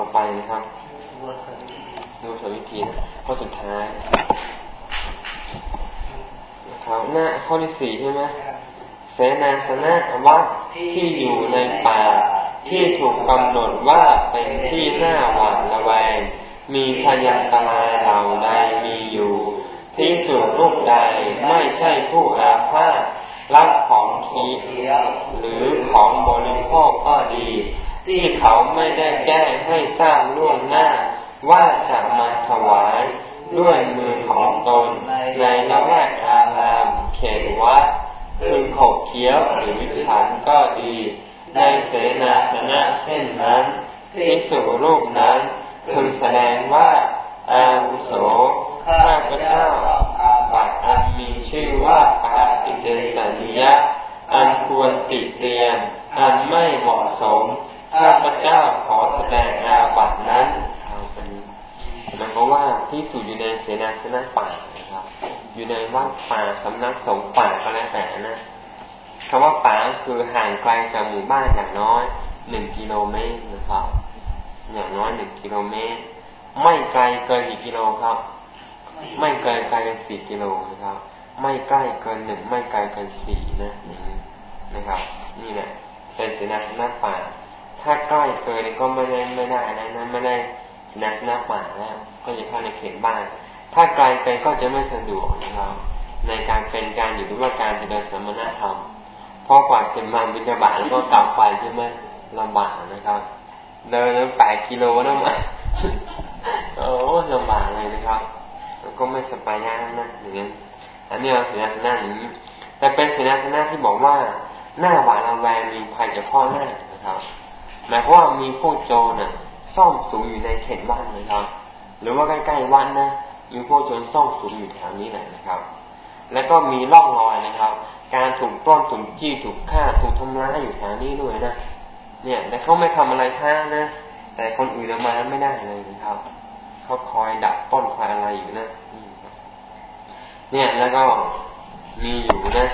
ต่อไปนะครับดูสวิธีนะข้อสุดท้ายครับหน้าข้อที่สี่ใช่ไหมเสนาสนะวัดที่อยู่ในป่า ที่ถูกกำหนดว่าเป็นที่หน้าหวาดระแวง มีพยันตรายเหล่าใดมีอยู่ที่สุรูปใดไม่ใช่ผู้อาพาธรับของคีหรือของบริโภคก็ดี ที่เขาไม่ได้แจ้งให้ทราบล่วงหน้า ว่าจะมาถวายด้วยมือของตนในละแวกอาราม เขตวัดพึงขบเคี้ยวหรือฉันก็ดี ในเสนาสนะเช่นนั้นที่สุรูปนั้นพึงแสดงว่าอาวุโสข้าพเจ้าอาบัตอันมีชื่อว่าปาติเดสัญญาอันควรติเตียน อันไม่เหมาะสม ข้าพเจ้าขอแสดงอาบัตินั้นมันก็ว่าที่สุดอยู่ในเสนาสนะป่านะครับ อยู่ในวัดป่าสำนักสงฆ์ป่าก็แล้วแต่นะคำว่าป่าคือห่างไกลจากหมู่บ้านอย่างน้อยหนึ่งกิโลเมตรนะครับ อย่างน้อยหนึ่งกิโลเมตร ไม่ไกลเกินกี่กิโลครับ ไม่ไกลไกลกันสี่กิโลนะครับ ไม่ใกล้เกินหนึ่งไม่ไกลเกินสี่นะนี้นะครับ นี่แหละเป็นเสนาสนะป่า ถ้าใกล้เกินก็ไม่ได้ไม่ได้นะนะไม่ได้สนาสนะป่าแล้วก็จะเข้าในเขตบ้าน ถ้าไกลไปก็จะไม่สะดวกนะครับในการเป็นการอยู่ด้วยการเจริญสมณธรรมเพราะกว่าจะมาบิณฑบาตแล้วก็กลับไปใช่ไหมลำบากนะครับเดินแล้วแปดกิโลนะมาโอ้ลำบากเลยนะครับแล้วก็ไม่สบายยากนะอย่างนี้นอันนี้เราเสนาสนะอย่างนี้แต่เป็นเสนาสนะที่บอกว่าหน้าหวาดระแวงมีภัยจากพ่อหน้านะครับ หมายความว่ามีพวกโจรน่ะซ่อมสูงอยู่ในเขตวัดนะครับ หรือว่าใกล้ๆวัดนะมีพวกโจรซ่อมสูงอยู่แถวนี้แหละนะครับ แล้วก็มีร่องรอยนะครับ การถูกปล้นถูกจี้ถูกฆ่าถูกทำร้ายอยู่แถวนี้ด้วยนะเนี่ยแต่เขาไม่ทำอะไรพลานะ แต่คนอื่นมาไม่ได้เลยนะครับเขาคอยดักต้นคอยอะไรอยู่นะเนี่ยแล้วก็มีอยู่นะ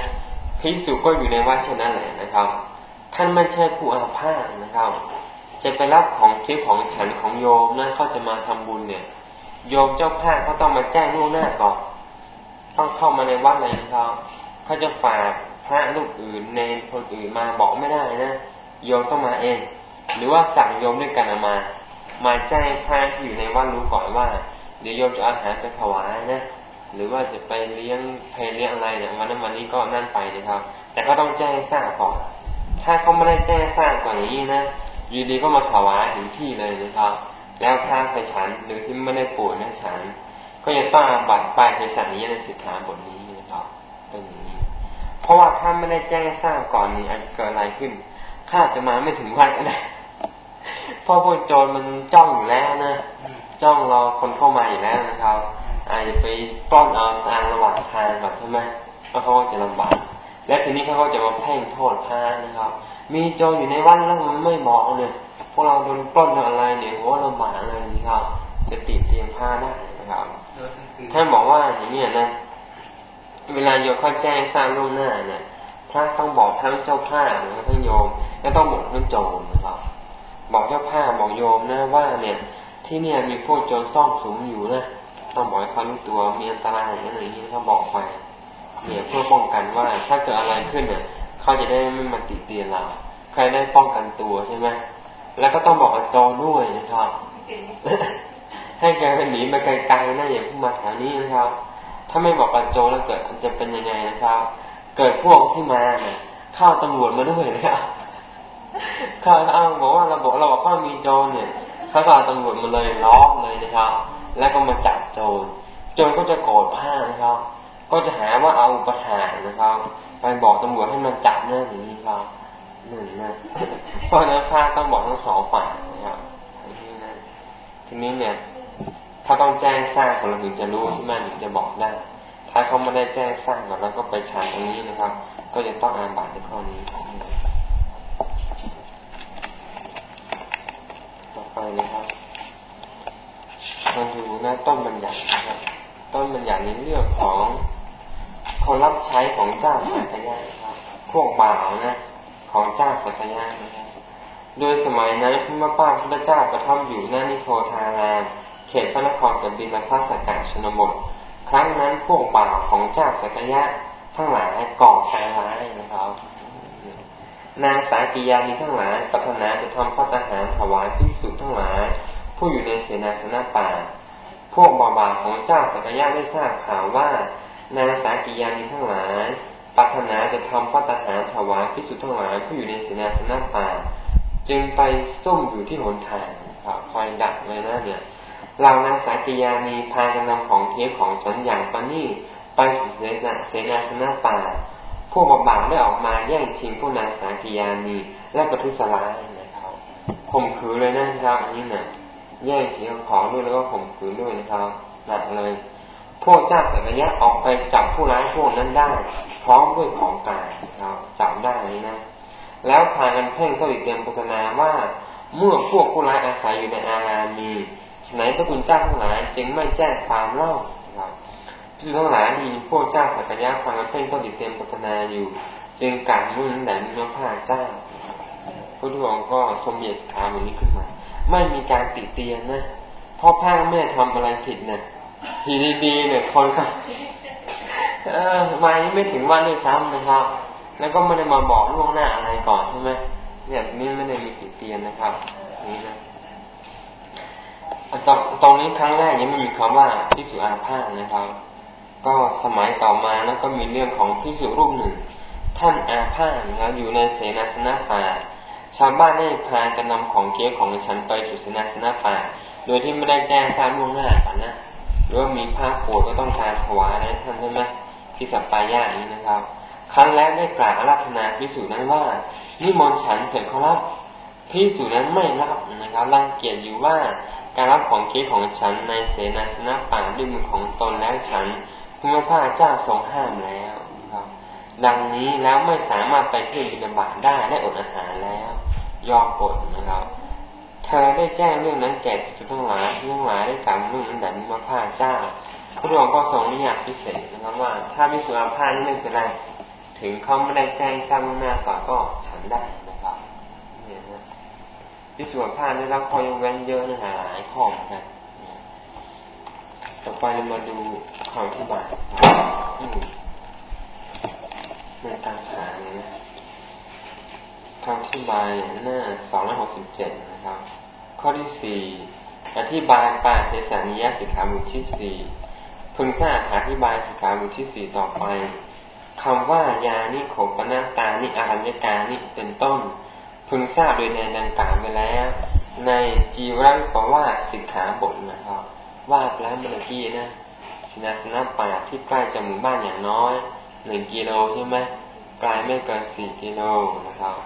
พิสุก็อยู่ในวัดเช่นนั้นแหละนะครับ ท่านไม่ใช่ผู้อาพาธนะครับ จะไปรับของที่ของฉันของโยมนะเขาจะมาทำบุญเนี่ย โยมเจ้าภาพเขาต้องมาแจ้งล่วงหน้าก่อนต้องเข้ามาในวัดเลยเขาเขาจะฝากพระลูกอื่นเนรคนอื่นมาบอกไม่ได้นะโยมต้องมาเอง หรือว่าสั่งโยมด้วยกันมา มาแจ้งพระที่อยู่ในวัดรู้ก่อนว่า เดี๋ยวโยมจะอาหารไปถวายนะหรือว่าจะไปเลี้ยงเพลเลี้ยงอะไรเนี่ยวันนั้นวันนี้ก็นั่นไปนะครับ แต่เขาต้องแจ้งทราบก่อน ถ้าเขาไม่ได้แจ้งทราบก่อนอย่างนี้นะอยู่ดีก็มาถวายถึงที่เลยนะครับ แล้วพระไปฉันหรือที่ไม่ได้ป่วยนะฉัน ก็จะต้องบัตรไปในสันนี้ในสิกขาบทนี้นะครับเป็นอย่างนี้ เพราะว่าถ้าไม่ได้แจ้งทราบก่อนนี้อาจจะเกิดอะไรขึ้นข้าจะมาไม่ถึงวันก็ได้เพราะพวกโจรมันจ้องอยู่แล้วนะจ้องรอคนเข้ามาอยู่แล้วนะครับอาจจะไปป้อนเอาทางระหว่างทางแบบใช่ไหมแล้วเขาจะลำบาก และทีนี้เขาก็จะมาเพ่งโทษพระนะครับ มีโจรอยู่ในวัดแล้วมันไม่บอกเลยพวกเราโดนปล้นอะไรเนี่ยหัวลำบากเลยนะครับ จะติดเตียงผ้าได้นะครับท่านบอกว่าอย่างนี้นะ เวลาโยมเข้าแจ้งสร้างล่วงหน้าเนี่ยพระต้องบอกทั้งเจ้าผ้าและทั้งโยม และต้องบอกทั้งโจรนะครับบอกเจ้าผ้าบอกโยมนะว่าเนี่ย ที่เนี่ยมีพวกโจรซ่อมสูงอยู่นะต้องบอกให้เขารู้ตัวมีอันตรายอย่างนี้เขาบอกไป เนี่ยเพื่อป้องกันว่าถ้าเกิดอะไรขึ้นเนี่ยเขาจะได้ไม่มาติเตียนเรา ใครได้ป้องกันตัวใช่ไหมแล้วก็ต้องบอกกับโจด้วยนะครับให้แกหนีไปไกลๆนะอย่าพุ่งมาแถวนี้นะครับ ถ้าไม่บอกกับโจแล้วเกิดจะเป็นยังไงนะครับ เกิดพวกที่มาเนี่ยข้าตำรวจมาด้วยนะครับข้าเอาบอกว่าเราบอกเราบอกว่ามีโจเนี่ยเขาก็เอาตำรวจมาเลยล้อมเลยนะครับ แล้วก็มาจับโจรโจรก็จะโกรธผ้านะครับ ก็จะหาว่าเอาอุปทานนะครับ ไปบอกตำรวจให้มันจับเรื่องนี้ครับหนึ่งนะเพราะนั้นพระต้องบอกทั้งสองฝ่ายนะครับทีนี้นะทีนี้เนี่ย ถ้าต้องแจ้งทราบก่อนเราถึงจะรู้ใช่ไหมถึงจะบอกได้ ถ้าเขาไม่ได้แจ้งทราบก่อนแล้วก็ไปฉันตรงนี้นะครับ ก็จะต้องอ่านบาตในข้อนี้ต่อไปนะครับมาดูหน้าต้นบัญญัตินะครับต้นบัญญัติในเรื่องของ คนรับใช้ของเจ้าสักยะครับพวกบ่าวนะ ของเจ้าสักยะนะครับโดยสมัยนั้นพระป้าพระเจ้าประทับอยู่หน้านิโคทารามเขตพระนครกับบิลพัสกาชนบท ครั้งนั้นพวกบ่าวของเจ้าสักยะทั้งหลายก่อการร้ายนะครับนางสากิยามีทั้งหลายปรารถนาจะทำพระทหารถวายพิสุทั้งหลาย ผู้อยู่ในเสนาสนะป่า พวกบ่าวของเจ้าสักยะได้ทราบข่าวว่า นางสากิยามีทั้งหลายปรารถนาจะทำพระทหารถวายพิสุทั้งหลายผู้อยู่ในเสนาสนะป่า จึงไปซุ่มอยู่ที่หนทางคอยดักเลยนะเนี่ยเรานางสากิยามีพากันนำของเทียของฉันอย่างปนีไปเสนาเสนาสนะป่าพวกบาปได้ออกมาแย่งชิงพวกนางสากิยามีและประทุษร้ายนะครับข่มขืนเลยนะครับอันนี้นะ่ะแย่งชิงของด้วยแล้วก็ข่มขืนด้วยนะครับหนักเลย พวกเจ้าสักยะออกไปจับผู้ร้ายพวกนั้นได้ พร้อมด้วยของกลางเราจับได้นี้นะ แล้วพากันเพ่งก็อีกเตรียมโฆษณาว่าเมื่อพวกผู้ร้ายอาศัยอยู่ในอารามีฉนัยพระคุณเจ้าทั้งหลายจึงไม่แจ้งความเล่าครับพิสุทั้งหลายมีพวกเจ้าสักยะฟังกันเพ่งก็ติดเตรียมพัฒนาอยู่ จึงการมุ่งแต่มีพระพาเจ้าพระทุองก็สมเด็จขาแบบนี้ขึ้นมา ไม่มีการติเตียนนะพราะพระไม่ได้ทำอะไรผิดนะ ทีดีๆเนี่ยคนก็มาไม่ถึงวันด้วยซ้ำนะครับ แล้วก็ไม่ได้มาบอกล่วงหน้าอะไรก่อนใช่ไหมเนี่ยนี่ไม่ได้มีติเตียนนะครับ นี่นะตรงตรงนี้ครั้งแรกยังไม่มีคำว่าพิสุอาภาสนะครับ ก็สมัยต่อมาแล้วก็มีเรื่องของพิสุรูปหนึ่ง ท่านอาภาสนะครับอยู่ในเสนาสนะป่าชาวบ้านได้พากันนำของเกี้ยของฉันไปสู่เสนาสนะป่าโดยที่ไม่ได้แจ้งทราบล่วงหน้าก่อนนะ หรือว่ามีผ้าโปวดก็ต้องการถวายอะไรท่านใช่ไหมพิสัปปายาอนี้นะครับ ครั้งแรกได้กล่าวอาราธนาพิสูจนั้นว่านิมนต์ฉันเถิดเขารับพิสูจนั้นไม่รับนะครับรังเกียจอยู่ว่าการรับของเคิดของฉันในเสนาสนะป่าด้วยมือของตนแล้วฉันพระพระเจ้าทรงห้ามแล้วครับ ดังนี้แล้วไม่สามารถไปเที่ยวบิณฑบาตได้ได้อดอาหารแล้ว ยอมอดนะครับ เธอได้แจ้งเรื่องนั้นแก่สุทั้งหลายทั้งหลายได้กล่าวเรื่องนั้นแด่พระพระเจ้าพระองค์ก็ทรงนิยามพิเศษนะครับว่า ถ้ามิสุอาภานี่ไม่เป็นไร ถึงเขาไม่ได้แจ้งทราบหน้าก่อนก็ฉันได้พิสูจน์ผ้าได้รับข้อยกเว้นเยอะนะหลายข้อเหมือนกันต่อไปมาดูคำอธิบายในตามาเนี่ยนะ คำอธิบายหน้าสองร้อยหกสิบเจ็ดนะครับ ข้อที่สี่อธิบายปาเทสานิยสิกขาบุที่สี่พึงทราบอธิบายสิกขาบุที่สี่ต่อไปคำว่ายานิโขปนาตานิอารัญญกานิเป็นต้น พึงทราบโดยในดังกล่าวไปแล้ว ในจีวรวิปวาสิกขาบทนะครับ ว่าแล้วเมื่อกี้นะสินาสนะป่าที่ใกล้จากหมู่บ้านอย่างน้อยหนึ่งกิโลใช่ไหมไกลไม่เกินสี่กิโลนะครับ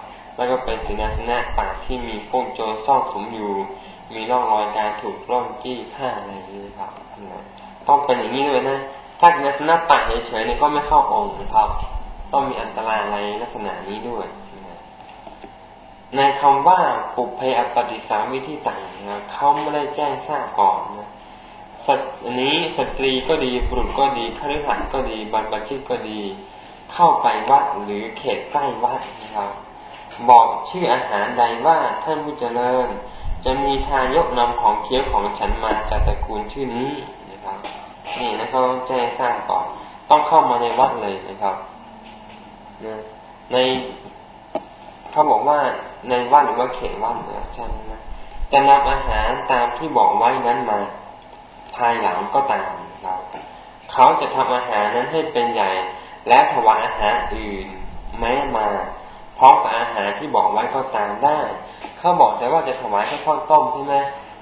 แล้วก็เป็นสินาสนะป่าที่มีพวกโจรซ่อนสมอยู่ มีร่องรอยการถูกล่อนจี้ฆ่าอะไรอย่างนี้ครับต้องเป็นอย่างนี้ด้วยนะ ถ้าสินาสนะป่าเฉยๆนี่ก็ไม่เข้าองค์นะครับ ต้องมีอันตรายอะไรลักษณะนี้ด้วยในคำว่าปุเพอปฏิสามิที่ต่างนะเขาไม่ได้แจ้งทราบก่อนนะสัตนี้สตรีก็ดีบุรุษก็ดีคฤหัสถ์ก็ดีบรรพชิตก็ดี เข้าไปวัดหรือเขตใกล้วัดนะครับ บอกชื่ออาหารใดว่าท่านผู้เจริญ จะมีทานยกนำของเคี้ยวของฉันมาจากตระกูลชื่อนี้นะครับ นี่นะเขาแจ้งทราบก่อนต้องเข้ามาในวัดเลยนะครับในเขาบอกว่าในวัดหรือว่าเขตวัดเนี่ยใช่ไหมจะนำอาหารตามที่บอกไว้นั้นมา ภายหลังก็ตามครับเขาจะทำอาหารนั้นให้เป็นใหญ่ และถวายอาหารอื่น แม้มา ร้อมกับอาหารที่บอกไว้ก็ตามได้เขาบอกแต่ว่าจะถวายแค่ข้าวต้มใช่ไหม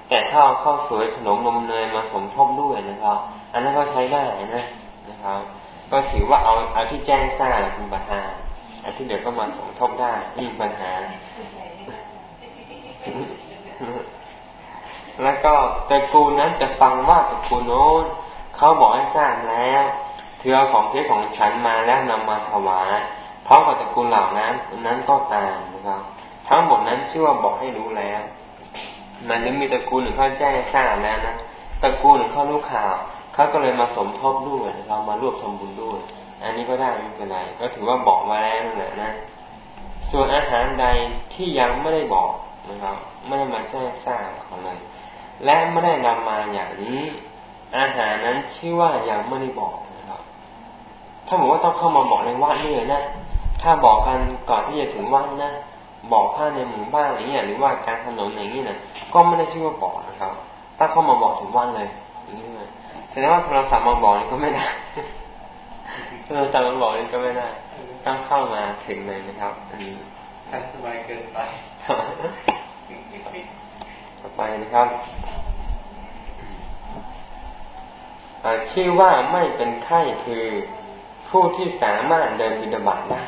แต่ข้าวข้าวสวยขนมนมเนยมาสมทบด้วยนะครับ อันนั้นก็ใช้ได้นะนะครับ ก็ถือว่าเอาเอาที่แจ้งทราบคุณประธานอันที่เหลือก็มาสมทบได้ไม่มีปัญหา แล้วก็ตระกูลนั้นจะฟังว่าตระกูลโน้นเขาบอกให้ทราบแล้วเธอเอาของเทศของฉันมาแล้วนำมาถวาย ร้อมกับตระกูลเหล่านั้นนั้นก็ตามนะครับ ทั้งหมดนั้นชื่อว่าบอกให้รู้แล้วมันนึกมีตระกูลหนึ่งเขาแจ้งทราบแล้วนะตระกูลหนึ่งเขารู้ข่าวเขาก็เลยมาสมทบด้วยเรามารวบทำบุญด้วย อันนี้ก็ได้ไม่เป็นไร ก็ถือว่าบอกมาแล้วนั่นแหละนะส่วนอาหารใดที่ยังไม่ได้บอกนะครับ ไม่ได้มาแจ้งทราบเขาเลยและไม่ได้นำมาอย่างนี้ อาหารนั้นชื่อว่ายังไม่ได้บอกนะครับ ถ้าบอกว่าต้องเข้ามาบอกในวัดนี่เลยนะ ถ้าบอกกันก่อนที่จะถึงวัดนะบอกผ้าในหมู่บ้านอะไรเงี้ยหรือว่าการถนนอย่างนี้นะก็ไม่ได้ชื่อว่าบอกนะครับถ้าเข้ามาบอกถึงวัดเลยอย่างนี้เลยแสดงว่าโทรศัพท์มาบอกนี่ก็ไม่ได้โทรศัพท์มาบอกนี่ก็ไม่ได้ต้องเข้ามาถึงเลยนะครับ อันนี้ทันสบายเกินไปต่อไปนะครับชื่อว่าไม่เป็นไข้คือผู้ที่สามารถเดินบิดาบาตได้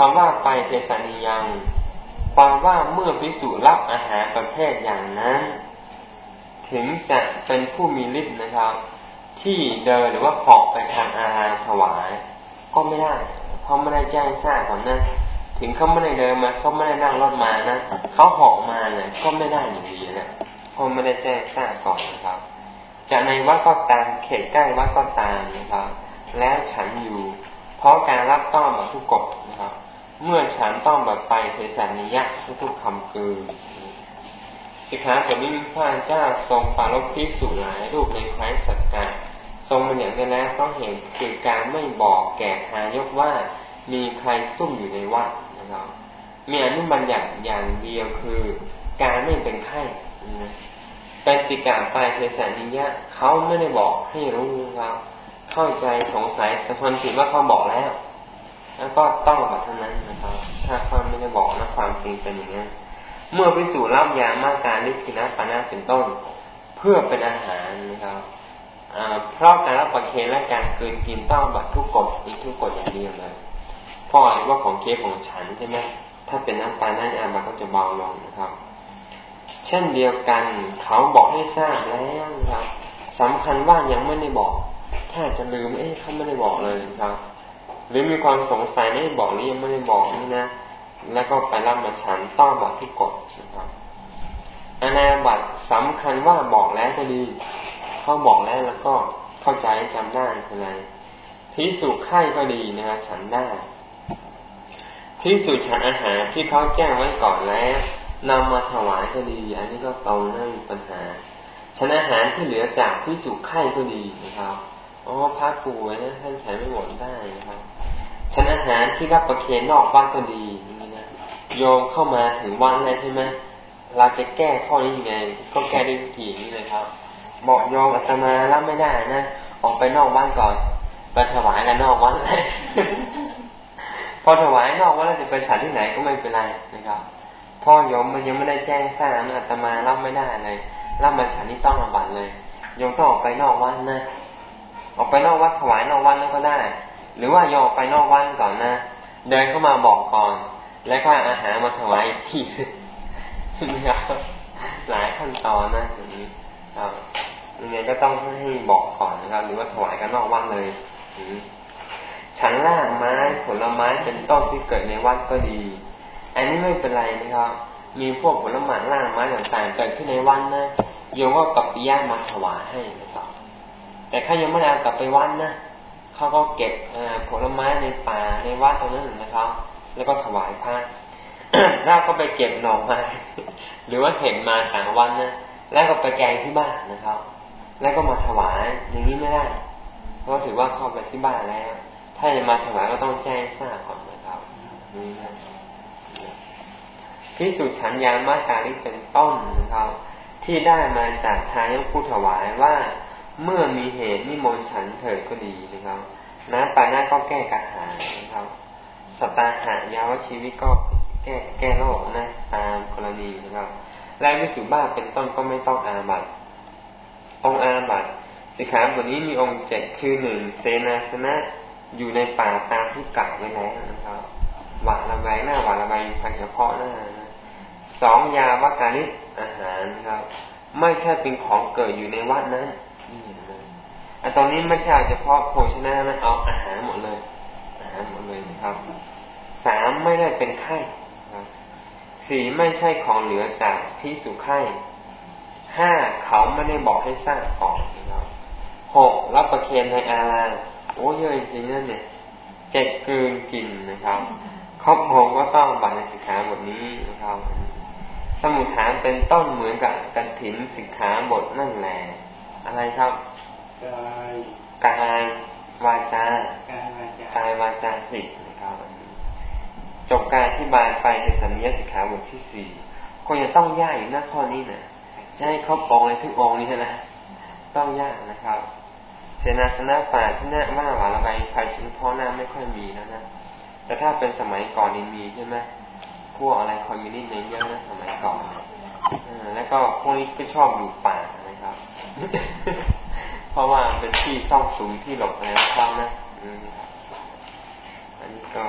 คำว่าไปเทสานิยังแปลว่าเมื่อพิสูจรับอาหารประเภทอย่างนั้น ถึงจะเป็นผู้มีฤทธิ์นะครับ ที่เดินหรือว่าเกาะไปทางอาหารถวาย ก็ไม่ได้เพราะไม่ได้แจ้งทราบก่อนนะถึงเขาไม่ได้เดินมาเขาไม่ได้นั่งรถมานะเขาเหาะมาเนี่ยก็ไม่ได้อยู่ดีนะเพราะไม่ได้แจ้งทราบก่อนนะครับ จะในวัดก็ตามเขตใกล้วัดก็ตามนะครับ แล้วฉันอยู่ เพราะการรับต้อนแบบทุกกฎนะครับ เมื่อฉันต้องแบบไปเทศนิยะทุกๆคำคือสิกขาบทนี้พระเจ้าทรงปารลพิสุหลายรูปในคว้นสักกะทรงบัญญัติไว้แล้วเพราะเหตุคือการไม่บอกแก่ทายกว่ามีใครซุ่มอยู่ในวัดนะครับมีอนุบัญญัติอย่างเดียวคือการไม่เป็นไข้เป็นติกาปลายเทสานิยะเขาไม่ได้บอกให้รู้เราเข้าใจสงสัยสัมพันผิดว่าเขาบอกแล้ว แล้วก็ต้องแบบเท่านั้นนะครับ ถ้าเขาไม่ได้บอกนะความจริงเป็นอย่างนั้น เมื่อพิสูจน์รับยามาการลิขินะปานาเป็นต้น เพื่อเป็นอาหารนะครับเพราะการรับประเคนและการเกินกินต้องบัตรทุกกฎอีกทุกกฎอย่างเดียวเลยพ่อเรียกว่าของเคของฉันใช่ไหมถ้าเป็นน้ำปลาน้ำอาบัตก็จะเบาลงนะครับ เช่นเดียวกันเขาบอกให้ทราบแล้วครับสำคัญว่ายังไม่ได้บอก ถ้าจะลืมเอ๊ะเขาไม่ได้บอกเลยครับ หรือมีความสงสัยไม่ได้บอกนี่ยังไม่ได้บอกนี่นะ แล้วก็ไปรับมาฉันต้องบอกที่กดนะครับอนาบัตสำคัญว่าบอกแล้วก็ดีเขาบอกแล้วแล้วก็เข้าใจจำได้เป็นไรพิสูจไข่ก็ดีนะครับฉันได้พิสูจฉันอาหารที่เขาแจ้งไว้ก่อนแล้วนำมาถวายก็ดีอันนี้ก็ตรงไม่มีปัญหาฉันอาหารที่เหลือจากพิสุไข่ก็ดีนะครับอ๋อพระป่วยนะท่านใช้ไม่หมดได้นะครับ ฉันอาหารที่รับประเคนนอกบ้านก็ดีนี่นะโยมเข้ามาถึงวันแล้วใช่ไหมเราจะแก้ข้อนี้ยังไง ก็แก้ด้วยวิธีนี้เลยครับ บอกโยมอาตมารับไม่ได้นะออกไปนอกบ้านก่อนไปถวายกันนอกวัดเลยพอถวายนอกวัดแล้วจะไปฉันที่ไหนก็ไม่เป็นไรนะครับพ่อโยมมันยังไม่ได้แจ้งทราบอาตมารับไม่ได้เลยรับมาฉันนี่ต้องอาบัตเลยโยมต้องออกไปนอกวัดนะออกไปนอกวัดถวายนอกวัดนั่นก็ได้ หรือว่าโยมออกไปนอกวัดก่อนนะเดินเข้ามาบอกก่อน แล้วก็อาหารมาถวายอีกทีนะครับหลายขั้นตอนนะอย่างนี้ครับยังไงก็ต้องให้บอกก่อนนะครับ หรือว่าถวายกันนอกวัดเลยฉันล่างไม้ผลไม้เป็นต้นที่เกิดในวัดก็ดี อันนี้ไม่เป็นไรนะครับ มีพวกผลไม้ล่างไม้ต่างๆเกิดขึ้นในวันนะโยมก็กับปิยามาถวายให้นะครับแต่ถ้ายังไม่ได้กลับไปวันนะ เขาก็เก็บผลไม้ในป่าในวัดตรงนั้นนะครับ แล้วก็ถวายพระถ้าก็ไปเก็บหน่อไม้หรือว่าเห็นมาต่างวันนะแล้วก็ไปแกงที่บ้านนะครับ แล้วก็มาถวายอย่างนี้ไม่ได้ เพราะถือว่าเข้าไปที่บ้านแล้ว ถ้าจะมาถวายก็ต้องแจ้งทราบก่อนนะครับนี่นะพิสุฉันยามาการีเป็นต้นนะครับ ที่ได้มาจากทายกผู้ถวายว่า เมื่อมีเหตุนิมนต์ฉันเถิดก็ดีนะครับน้ำปานาก็แก้กระหายนะครับสตาหายาวชีวิตก็แก้แก้โรคนะ ตามกรณีนะครับและวิสุบ้าเป็นต้นก็ไม่ต้องอาบัตองอาบัตสิขาบทนี้มีองค์เจ็ดคือหนึ่งเสนาสนะอยู่ในป่าตามที่กล่าวไว้แล้วนะครับหวาดระแวงหน้าหวาดระแวงภายเฉพาะหน้านะสองยาวัการิอาหารครับ ไม่ใช่เป็นของเกิดอยู่ในวัดนั้ นี่เลยอันตอนนี้ไม่ใช่เฉพาะโภชนะนะเอาอาหารหมดเลย อาหารหมดเลยนะครับสามไม่ได้เป็นไข้สี่ไม่ใช่ของเหลือจากพิสุไข้ห้าเขาไม่ได้บอกให้สร้างก่อนนะครับหกรับประเคนในอาราโอ้เยอะจริงๆนั่นเนี่ยเจ็ดกืนกินนะครับครอบครองก็ต้องบัตรสิกขาบทนี้นะครับ สมุทฐานเป็นต้นเหมือนกับกันถินสิกขาบทนั่นแหละ อะไรครับกายวาจากายวาจาสินะครับจบการที่บายไปในสัญญาสิกขาบทที่สี่ก็จะต้องยากอยู่หน้าข้อนี้นะจะให้ครบองเลยทุกองนี้นะต้องยากนะครับเสนาสนะป่าที่หน้าว่าหวาระบายไฟชิ้นพ่อหน้าไม่ค่อยมีแล้วนะแต่ถ้าเป็นสมัยก่อนนี่มีใช่ไหมพวกอะไรคอมมิวนิสต์เนี่ยเยอะนะสมัยก่อนอแล้วก็พวกนี้ก็ชอบอยู่ป่านะครับ เพราะว่าเป็นที่ซ่องสูงที่หลบในเขานะอันนี้ก็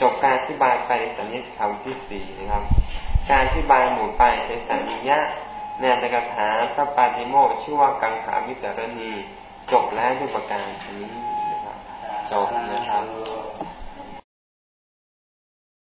จบการอธิบายไปสัญญาคำที่สี่นะครับ การอธิบายหมู่ไปในสัญญาในอัตถกถาพระปาติโมชื่อว่ากังขาวิตรณีจบแล้วด้วยประการนี้นะครับจบนะครับ